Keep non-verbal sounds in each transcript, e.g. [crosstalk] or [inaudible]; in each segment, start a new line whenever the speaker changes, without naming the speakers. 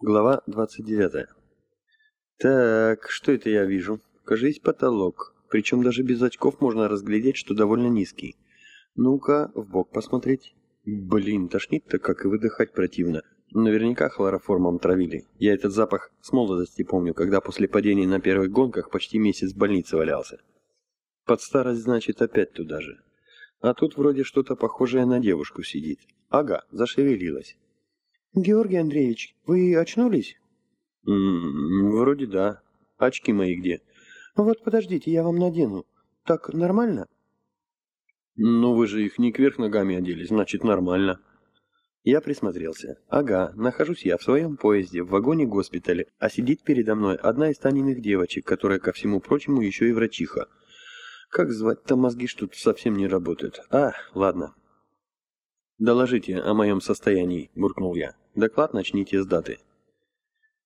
Глава 29. Так, что это я вижу? Кажись, потолок. Причем даже без очков можно разглядеть, что довольно низкий. Ну-ка, в бок посмотреть. Блин, тошнит-то, как и выдыхать противно. Наверняка хлороформом травили. Я этот запах с молодости помню, когда после падения на первых гонках почти месяц в больнице валялся. Под старость, значит, опять туда же. А тут вроде что-то похожее на девушку сидит. Ага, зашевелилась.
Георгий Андреевич, вы очнулись?
М -м, вроде да. Очки мои где?
Вот подождите, я вам надену. Так нормально?
Ну вы же их не кверх ногами одели, значит нормально. Я присмотрелся. Ага, нахожусь я в своем поезде, в вагоне госпиталя, а сидит передо мной одна из Таниных девочек, которая, ко всему прочему, еще и врачиха. Как звать-то мозги, что совсем не работают? А, ладно, «Доложите о моем состоянии», – буркнул я. «Доклад начните с даты».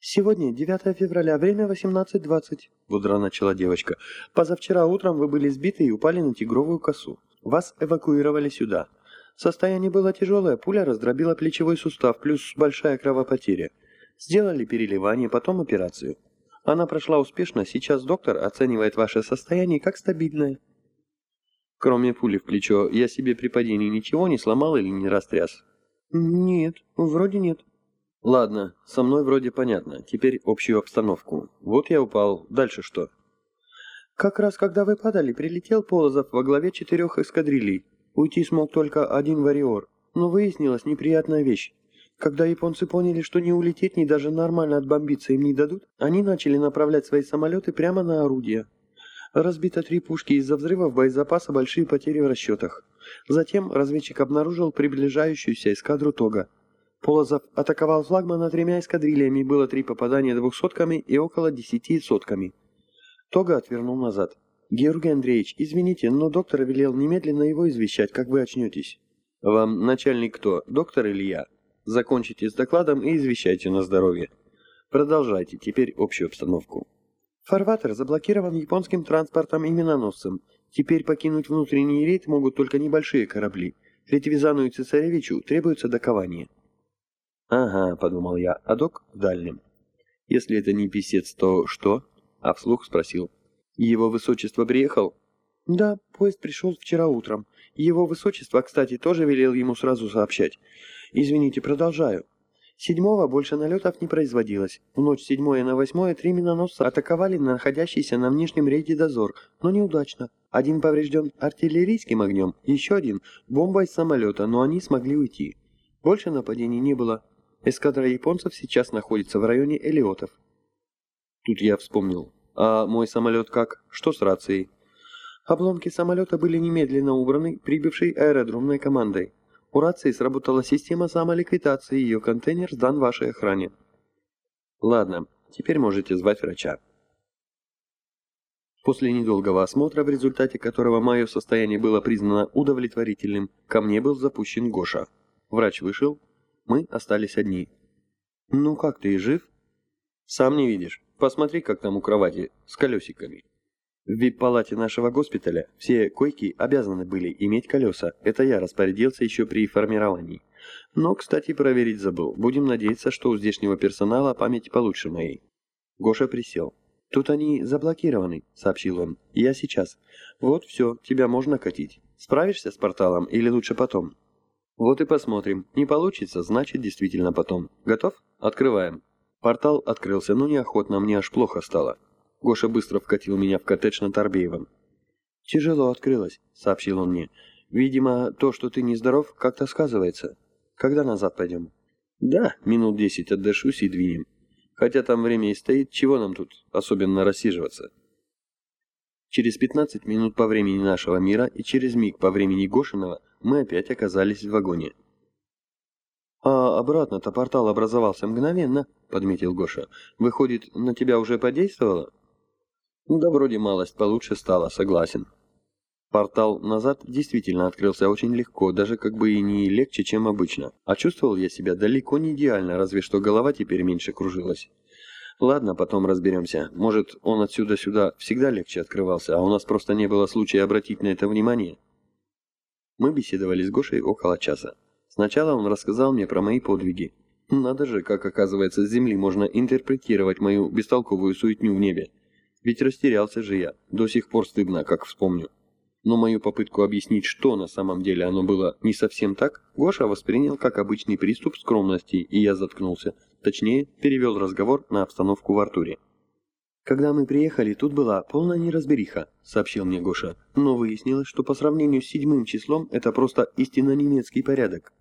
«Сегодня 9 февраля, время 18.20», – бодро начала девочка. «Позавчера утром вы были сбиты и упали на тигровую косу. Вас эвакуировали сюда. Состояние было тяжелое, пуля раздробила плечевой сустав, плюс большая кровопотеря. Сделали переливание, потом операцию. Она прошла успешно, сейчас доктор оценивает ваше состояние как стабильное».
Кроме пули в плечо, я себе при падении ничего не сломал или не растряс?
Нет, вроде нет.
Ладно, со мной вроде понятно. Теперь общую обстановку. Вот я упал. Дальше что?
Как раз когда вы падали, прилетел Полозов во главе четырех эскадрилей. Уйти смог только один вариор. Но выяснилась неприятная вещь. Когда японцы поняли, что не улететь, ни даже нормально отбомбиться им не дадут, они начали направлять свои самолеты прямо на орудия. Разбито три пушки из-за взрывов боезапаса, большие потери в расчетах. Затем разведчик обнаружил приближающуюся эскадру Тога. Полозов атаковал флагмана тремя эскадрильями, было три попадания двухсотками и около десяти сотками. Тога отвернул назад. «Георгий Андреевич, извините, но доктор велел немедленно его извещать, как вы очнетесь».
«Вам начальник кто, доктор или я? Закончите с докладом и извещайте на здоровье. Продолжайте теперь общую обстановку».
Фарватер заблокирован японским транспортом и миноносцем. Теперь покинуть внутренний рейд могут только небольшие корабли. Ретивизану и Цесаревичу требуется докование.
«Ага», — подумал я, — «а док в дальнем». «Если это не писец, то что?» — а вслух спросил. «Его высочество приехал?»
«Да, поезд пришел вчера утром. Его высочество, кстати, тоже велел ему сразу сообщать. Извините, продолжаю. Седьмого больше налетов не производилось. В ночь седьмое на восьмое три миноносца атаковали находящийся на внешнем рейде дозор, но неудачно. Один поврежден артиллерийским огнем, еще один – бомбой из самолета, но они смогли уйти. Больше нападений не было. Эскадра японцев сейчас находится в районе Элиотов.
Тут я вспомнил. А мой самолет как? Что с рацией?
Обломки самолета были немедленно убраны прибывшей аэродромной командой. У рации сработала система самоликвидации, ее контейнер сдан вашей охране.
Ладно, теперь можете звать врача. После недолгого осмотра, в результате которого мое состояние было признано удовлетворительным, ко мне был запущен Гоша. Врач вышел, мы остались одни. «Ну как ты, жив?» «Сам не видишь. Посмотри, как там у кровати, с колесиками». В вип-палате нашего госпиталя все койки обязаны были иметь колеса. Это я распорядился еще при формировании. Но, кстати, проверить забыл. Будем надеяться, что у здешнего персонала память получше моей. Гоша присел. «Тут они заблокированы», — сообщил он. «Я сейчас. Вот все, тебя можно катить. Справишься с порталом или лучше потом?» «Вот и посмотрим. Не получится, значит, действительно потом. Готов? Открываем». Портал открылся, но неохотно, мне аж плохо стало. Гоша быстро вкатил меня в коттедж на Торбеевом.
«Тяжело открылось», — сообщил он мне. «Видимо, то, что ты нездоров, как-то сказывается. Когда назад пойдем?»
«Да, минут десять отдышусь и двинем. Хотя там время и стоит, чего нам тут особенно рассиживаться?» Через пятнадцать минут по времени нашего мира и через миг по времени Гошиного мы опять оказались в вагоне.
«А обратно-то портал образовался мгновенно», — подметил Гоша. «Выходит, на тебя уже подействовало?»
Ну да вроде малость получше стало, согласен. Портал назад действительно открылся очень легко, даже как бы и не легче, чем обычно. А чувствовал я себя далеко не идеально, разве что голова теперь меньше кружилась. Ладно, потом разберемся. Может, он отсюда сюда всегда легче открывался, а у нас просто не было случая обратить на это внимание? Мы беседовали с Гошей около часа. Сначала он рассказал мне про мои подвиги. Надо же, как оказывается, с земли можно интерпретировать мою бестолковую суетню в небе. Ведь растерялся же я, до сих пор стыдно, как вспомню. Но мою попытку объяснить, что на самом деле оно было не совсем так, Гоша воспринял как обычный приступ скромности, и я заткнулся. Точнее, перевел разговор на обстановку в Артуре.
«Когда мы приехали, тут была полная неразбериха», — сообщил мне Гоша. «Но выяснилось, что по сравнению с седьмым числом это просто истинно немецкий порядок.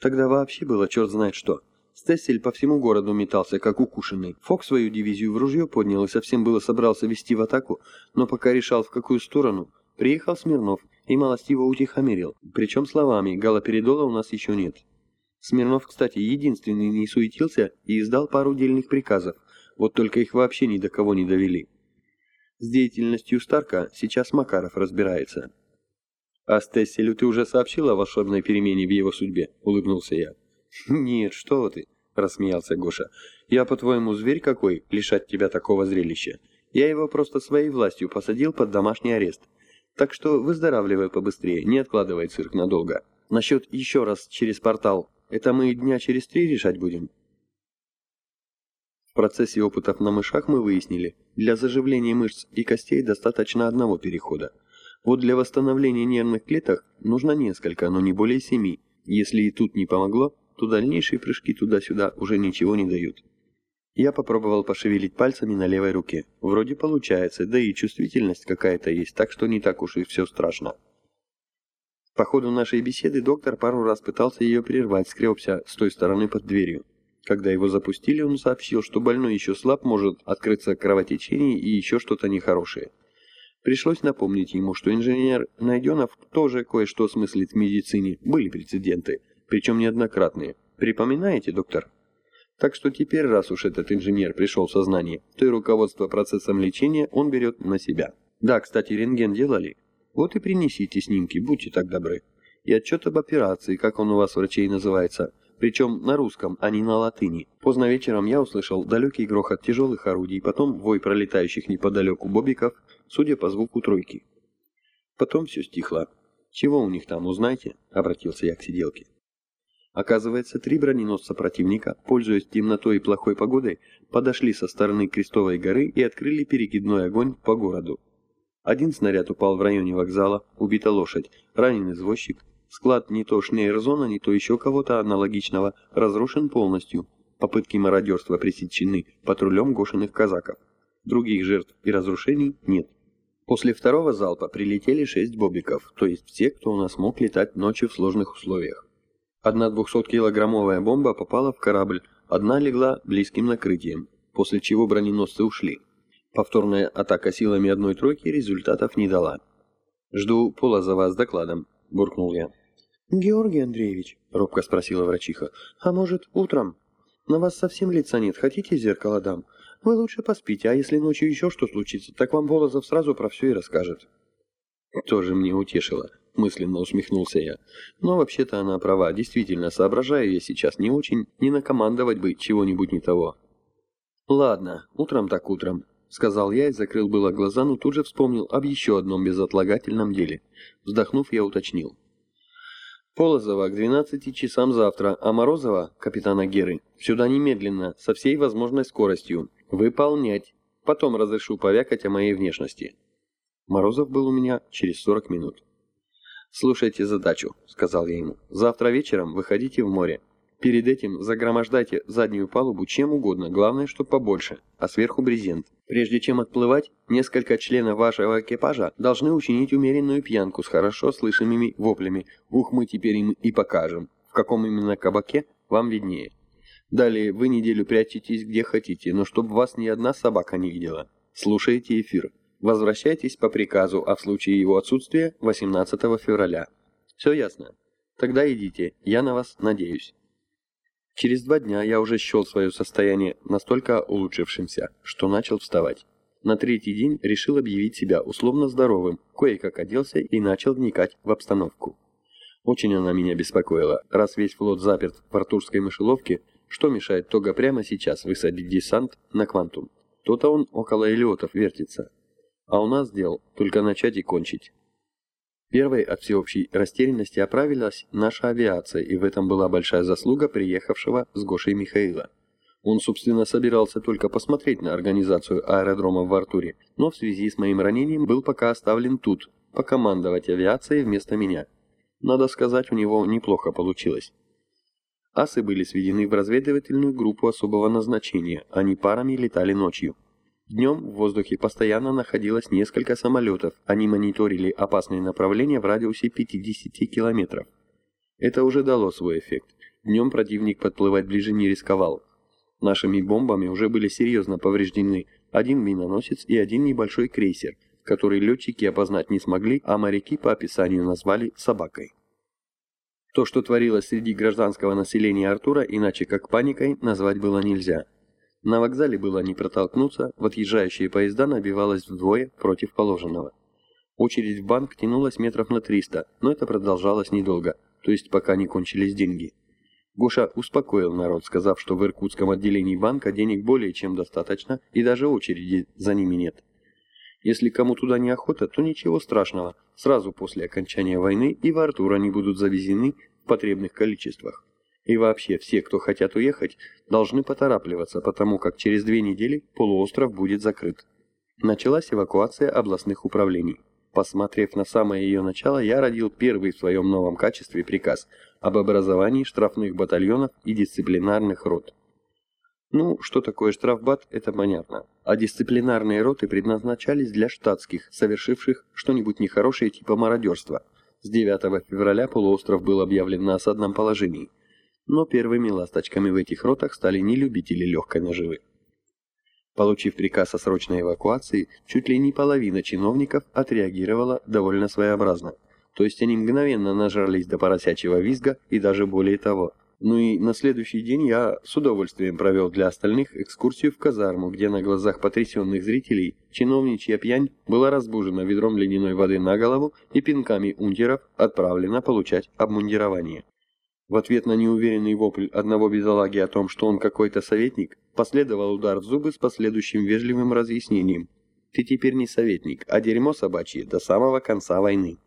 Тогда вообще было черт знает что. Стессель по всему городу метался, как укушенный. Фок свою дивизию в ружье поднял и совсем было собрался вести в атаку, но пока решал, в какую сторону, приехал Смирнов и малостиво утихомирил. Причем словами «галоперидола у нас еще нет». Смирнов, кстати, единственный не суетился и издал пару дельных приказов, вот только их вообще ни до кого не довели. С деятельностью Старка сейчас Макаров разбирается.
«А Стесселю ты уже сообщил о волшебной перемене в его судьбе?» — улыбнулся я.
«Нет, что ты!» — рассмеялся Гоша. «Я, по-твоему, зверь какой, лишать тебя такого зрелища? Я его просто своей властью посадил под домашний арест. Так что выздоравливай побыстрее, не откладывай цирк надолго. Насчет еще раз через портал, это мы дня через три решать будем?»
В процессе опытов на мышах мы выяснили, для заживления мышц и костей достаточно одного перехода. Вот для восстановления нервных клеток нужно несколько, но не более семи. Если и тут не помогло, то дальнейшие прыжки туда-сюда уже ничего не дают. Я попробовал пошевелить пальцами на левой руке. Вроде получается, да и чувствительность какая-то есть, так что не так уж и все страшно. По ходу нашей беседы доктор пару раз пытался ее прервать, скребся с той стороны под дверью. Когда его запустили, он сообщил, что больной еще слаб, может открыться кровотечение и еще что-то нехорошее. Пришлось напомнить ему, что инженер Найденов тоже кое-что смыслит в медицине, были прецеденты – причем неоднократные. Припоминаете, доктор? Так что теперь, раз уж этот инженер пришел в сознание, то и руководство процессом лечения он берет на себя. Да, кстати, рентген делали? Вот и принесите снимки, будьте так добры. И отчет об операции, как он у вас врачей называется, причем на русском, а не на латыни. Поздно вечером я услышал далекий грохот тяжелых орудий, потом вой пролетающих неподалеку бобиков, судя по звуку тройки. Потом все стихло. «Чего у них там, узнаете?» — обратился я к сиделке. Оказывается, три броненосца противника, пользуясь темнотой и плохой погодой, подошли со стороны Крестовой горы и открыли перекидной огонь по городу. Один снаряд упал в районе вокзала, убита лошадь, ранен извозчик, склад не то шнейрзона, не то еще кого-то аналогичного разрушен полностью, попытки мародерства пресечены патрулем гошиных казаков. Других жертв и разрушений нет. После второго залпа прилетели шесть бобиков, то есть все, кто у нас мог летать ночью в сложных условиях. Одна 200-килограммовая бомба попала в корабль, одна легла близким накрытием, после чего броненосцы ушли. Повторная атака силами одной тройки результатов не дала. «Жду Пола за вас докладом», — буркнул я.
«Георгий Андреевич», — робко спросила врачиха, — «а может, утром? На вас совсем лица нет, хотите зеркало дам? Вы лучше поспите, а если ночью еще что случится, так вам Волозов сразу про все и расскажет».
Тоже мне утешило мысленно усмехнулся я. Но вообще-то она права, действительно, соображаю я сейчас не очень, не накомандовать бы чего-нибудь не того. Ладно, утром так утром, сказал я и закрыл было глаза, но тут же вспомнил об еще одном безотлагательном деле. Вздохнув, я уточнил. Полозова к 12 часам завтра, а Морозова, капитана Геры, сюда немедленно, со всей возможной скоростью. Выполнять. Потом разрешу повякать о моей внешности. Морозов был у меня через 40 минут. «Слушайте задачу», — сказал я ему. «Завтра вечером выходите в море. Перед этим загромождайте заднюю палубу чем угодно, главное, что побольше, а сверху брезент. Прежде чем отплывать, несколько членов вашего экипажа должны учинить умеренную пьянку с хорошо слышимыми воплями. Ух, мы теперь им и покажем. В каком именно кабаке, вам виднее. Далее вы неделю прячетесь где хотите, но чтобы вас ни одна собака не видела. Слушайте эфир. Возвращайтесь по приказу, а в случае его отсутствия 18 февраля. Все ясно? Тогда идите, я на вас надеюсь. Через два дня я уже счел свое состояние настолько улучшившимся, что начал вставать. На третий день решил объявить себя условно здоровым, кое-как оделся и начал вникать в обстановку. Очень она меня беспокоила. Раз весь флот заперт в артурской мышеловке, что мешает Тога прямо сейчас высадить десант на Квантум? То-то он около Элиотов вертится. А у нас дел только начать и кончить. Первой от всеобщей растерянности оправилась наша авиация, и в этом была большая заслуга приехавшего с Гошей Михаила. Он, собственно, собирался только посмотреть на организацию аэродрома в Артуре, но в связи с моим ранением был пока оставлен тут, покомандовать авиацией вместо меня. Надо сказать, у него неплохо получилось. Асы были сведены в разведывательную группу особого назначения, они парами летали ночью. Днем в воздухе постоянно находилось несколько самолетов, они мониторили опасные направления в радиусе 50 километров. Это уже дало свой эффект. Днем противник подплывать ближе не рисковал. Нашими бомбами уже были серьезно повреждены один миноносец и один небольшой крейсер, который летчики опознать не смогли, а моряки по описанию назвали «собакой». То, что творилось среди гражданского населения Артура, иначе как паникой, назвать было нельзя – на вокзале было не протолкнуться, в отъезжающие поезда набивалось вдвое против положенного. Очередь в банк тянулась метров на 300, но это продолжалось недолго, то есть пока не кончились деньги. Гоша успокоил народ, сказав, что в иркутском отделении банка денег более чем достаточно и даже очереди за ними нет. Если кому туда не охота, то ничего страшного, сразу после окончания войны и в Артур они будут завезены в потребных количествах. И вообще, все, кто хотят уехать, должны поторапливаться, потому как через две недели полуостров будет закрыт. Началась эвакуация областных управлений. Посмотрев на самое ее начало, я родил первый в своем новом качестве приказ об образовании штрафных батальонов и дисциплинарных рот. Ну, что такое штрафбат, это понятно. А дисциплинарные роты предназначались для штатских, совершивших что-нибудь нехорошее типа мародерства. С 9 февраля полуостров был объявлен на осадном положении – но первыми ласточками в этих ротах стали не любители легкой наживы. Получив приказ о срочной эвакуации, чуть ли не половина чиновников отреагировала довольно своеобразно. То есть они мгновенно нажрались до поросячьего визга и даже более того. Ну и на следующий день я с удовольствием провел для остальных экскурсию в казарму, где на глазах потрясенных зрителей чиновничья пьянь была разбужена ведром ледяной воды на голову и пинками унтеров отправлена получать обмундирование. В ответ на неуверенный вопль одного бедолаги о том, что он какой-то советник, последовал удар в зубы с последующим вежливым разъяснением. «Ты теперь не советник, а дерьмо собачье до самого конца войны».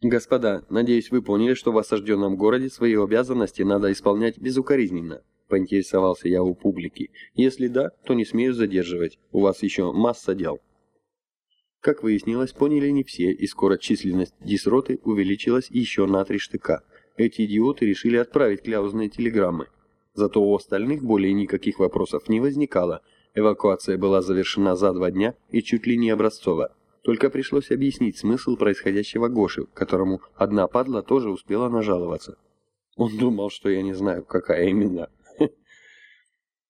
«Господа, надеюсь, вы поняли, что в осажденном городе свои обязанности надо исполнять безукоризненно», — поинтересовался я у публики. «Если да, то не смею задерживать, у вас еще масса дел». Как выяснилось, поняли не все, и скоро численность дисроты увеличилась еще на три штыка. Эти идиоты решили отправить кляузные телеграммы. Зато у остальных более никаких вопросов не возникало. Эвакуация была завершена за два дня и чуть ли не образцова. Только пришлось объяснить смысл происходящего Гоши, которому одна падла тоже успела нажаловаться. Он думал, что я не знаю, какая именно. [laughs]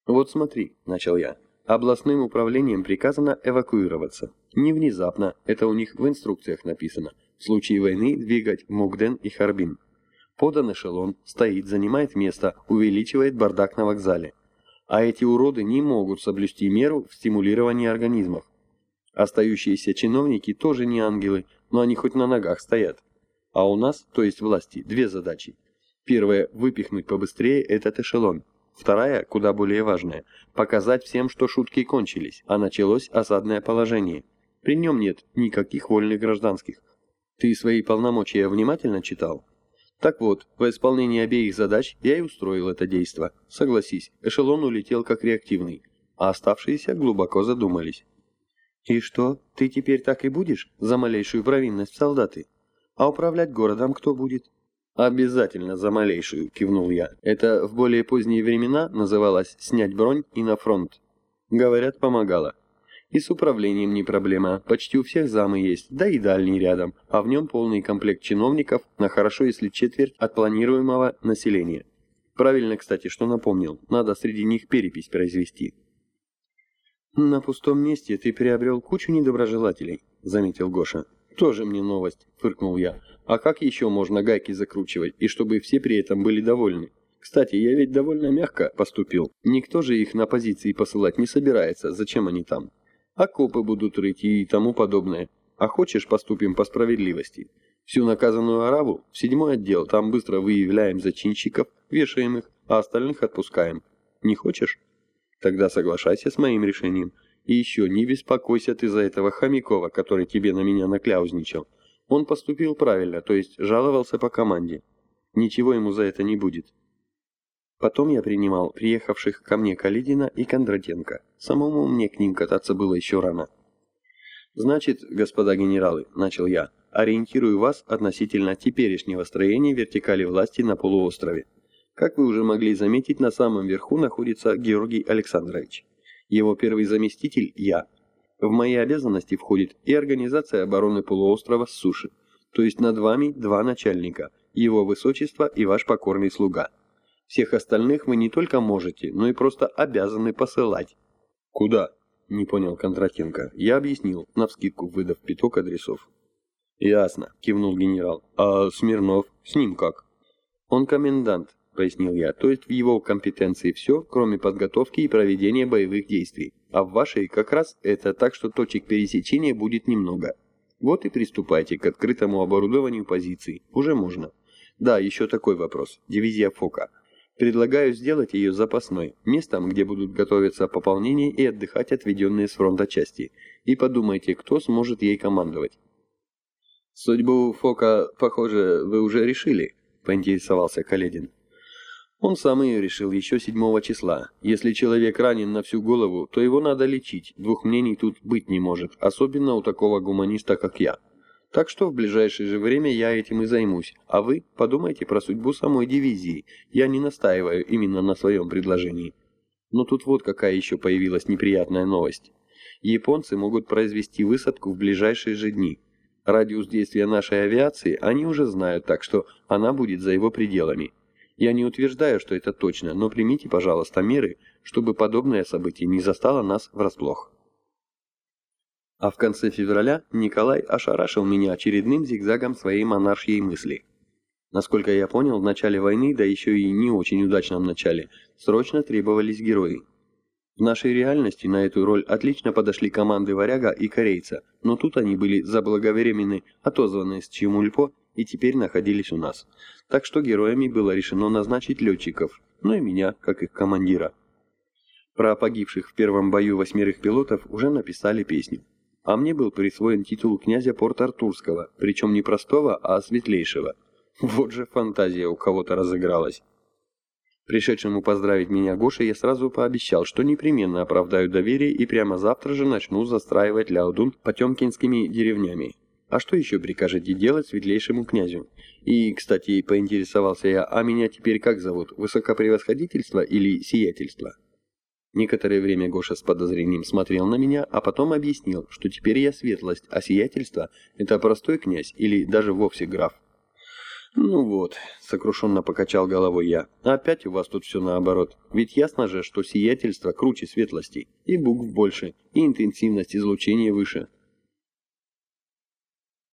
«Вот смотри», — начал я, — «областным управлением приказано эвакуироваться. Не внезапно, это у них в инструкциях написано. В случае войны двигать Мугден и Харбин. Подан эшелон, стоит, занимает место, увеличивает бардак на вокзале. А эти уроды не могут соблюсти меру в стимулировании организмов. Остающиеся чиновники тоже не ангелы, но они хоть на ногах стоят. А у нас, то есть власти, две задачи. Первая – выпихнуть побыстрее этот эшелон. Вторая, куда более важная – показать всем, что шутки кончились, а началось осадное положение. При нем нет никаких вольных гражданских. Ты свои полномочия внимательно читал? Так вот, по исполнении обеих задач я и устроил это действо. Согласись, эшелон улетел как реактивный, а оставшиеся глубоко задумались. И что, ты теперь так и будешь за малейшую провинность солдаты? А управлять городом кто будет? Обязательно за малейшую, кивнул я. Это в более поздние времена называлось снять бронь и на фронт. Говорят, помогало. И с управлением не проблема, почти у всех замы есть, да и дальний рядом, а в нем полный комплект чиновников на хорошо если четверть от планируемого населения. Правильно, кстати, что напомнил, надо среди них перепись произвести. «На пустом месте ты приобрел кучу недоброжелателей», — заметил Гоша. «Тоже мне новость», — фыркнул я. «А как еще можно гайки закручивать, и чтобы все при этом были довольны?» Кстати, я ведь довольно мягко поступил. Никто же их на позиции посылать не собирается, зачем они там? окопы будут рыть и тому подобное. А хочешь, поступим по справедливости. Всю наказанную арабу в седьмой отдел, там быстро выявляем зачинщиков, вешаем их, а остальных отпускаем. Не хочешь? Тогда соглашайся с моим решением. И еще, не беспокойся ты за этого Хомякова, который тебе на меня накляузничал. Он поступил правильно, то есть жаловался по команде. Ничего ему за это не будет. Потом я принимал приехавших ко мне Калидина и Кондратенко. Самому мне к ним кататься было еще рано. «Значит, господа генералы», — начал я, — «ориентирую вас относительно теперешнего строения вертикали власти на полуострове. Как вы уже могли заметить, на самом верху находится Георгий Александрович. Его первый заместитель – я. В мои обязанности входит и организация обороны полуострова с суши, то есть над вами два начальника, его высочество и ваш покорный слуга. Всех остальных вы не только можете, но и просто обязаны посылать.
Куда? Не понял Кондратенко. Я объяснил, навскидку выдав пяток адресов.
Ясно, кивнул генерал. А Смирнов? С ним как? Он комендант, пояснил я, то есть в его компетенции все, кроме подготовки и проведения боевых действий. А в вашей как раз это так, что точек пересечения будет немного. Вот и приступайте к открытому оборудованию позиций. Уже можно. Да, еще такой вопрос. Дивизия Фока. Предлагаю сделать ее запасной, местом, где будут готовиться пополнения и отдыхать отведенные с фронта части. И подумайте, кто сможет ей командовать.
Судьбу Фока, похоже, вы уже решили, поинтересовался Каледин.
Он сам ее решил еще седьмого числа. Если человек ранен на всю голову, то его надо лечить. Двух мнений тут быть не может, особенно у такого гуманиста, как я. Так что в ближайшее же время я этим и займусь, а вы подумайте про судьбу самой дивизии. Я не настаиваю именно на своем предложении. Но тут вот какая еще появилась неприятная новость. Японцы могут произвести высадку в ближайшие же дни. Радиус действия нашей авиации они уже знают, так что она будет за его пределами. Я не утверждаю, что это точно, но примите, пожалуйста, меры, чтобы подобное событие не застало нас врасплох. А в конце февраля Николай ошарашил меня очередным зигзагом своей монаршьей мысли. Насколько я понял, в начале войны, да еще и не очень удачном начале, срочно требовались герои. В нашей реальности на эту роль отлично подошли команды «Варяга» и «Корейца», но тут они были заблаговременны, отозваны с Чемульпо и теперь находились у нас. Так что героями было решено назначить летчиков, ну и меня, как их командира. Про погибших в первом бою восьмерых пилотов уже написали песню. А мне был присвоен титул князя Порт-Артурского, причем не простого, а светлейшего. Вот же фантазия у кого-то разыгралась. Пришедшему поздравить меня Гоша я сразу пообещал, что непременно оправдаю доверие и прямо завтра же начну застраивать Ляодун потемкинскими деревнями. А что еще прикажете делать светлейшему князю? И, кстати, поинтересовался я, а меня теперь как зовут, высокопревосходительство или сиятельство? Некоторое время Гоша с подозрением смотрел на меня, а потом объяснил, что теперь я светлость, а сиятельство – это простой князь или даже вовсе граф. «Ну вот», — сокрушенно покачал головой я, — «опять у вас тут все наоборот. Ведь ясно же, что сиятельство круче светлости, и букв больше, и интенсивность излучения выше.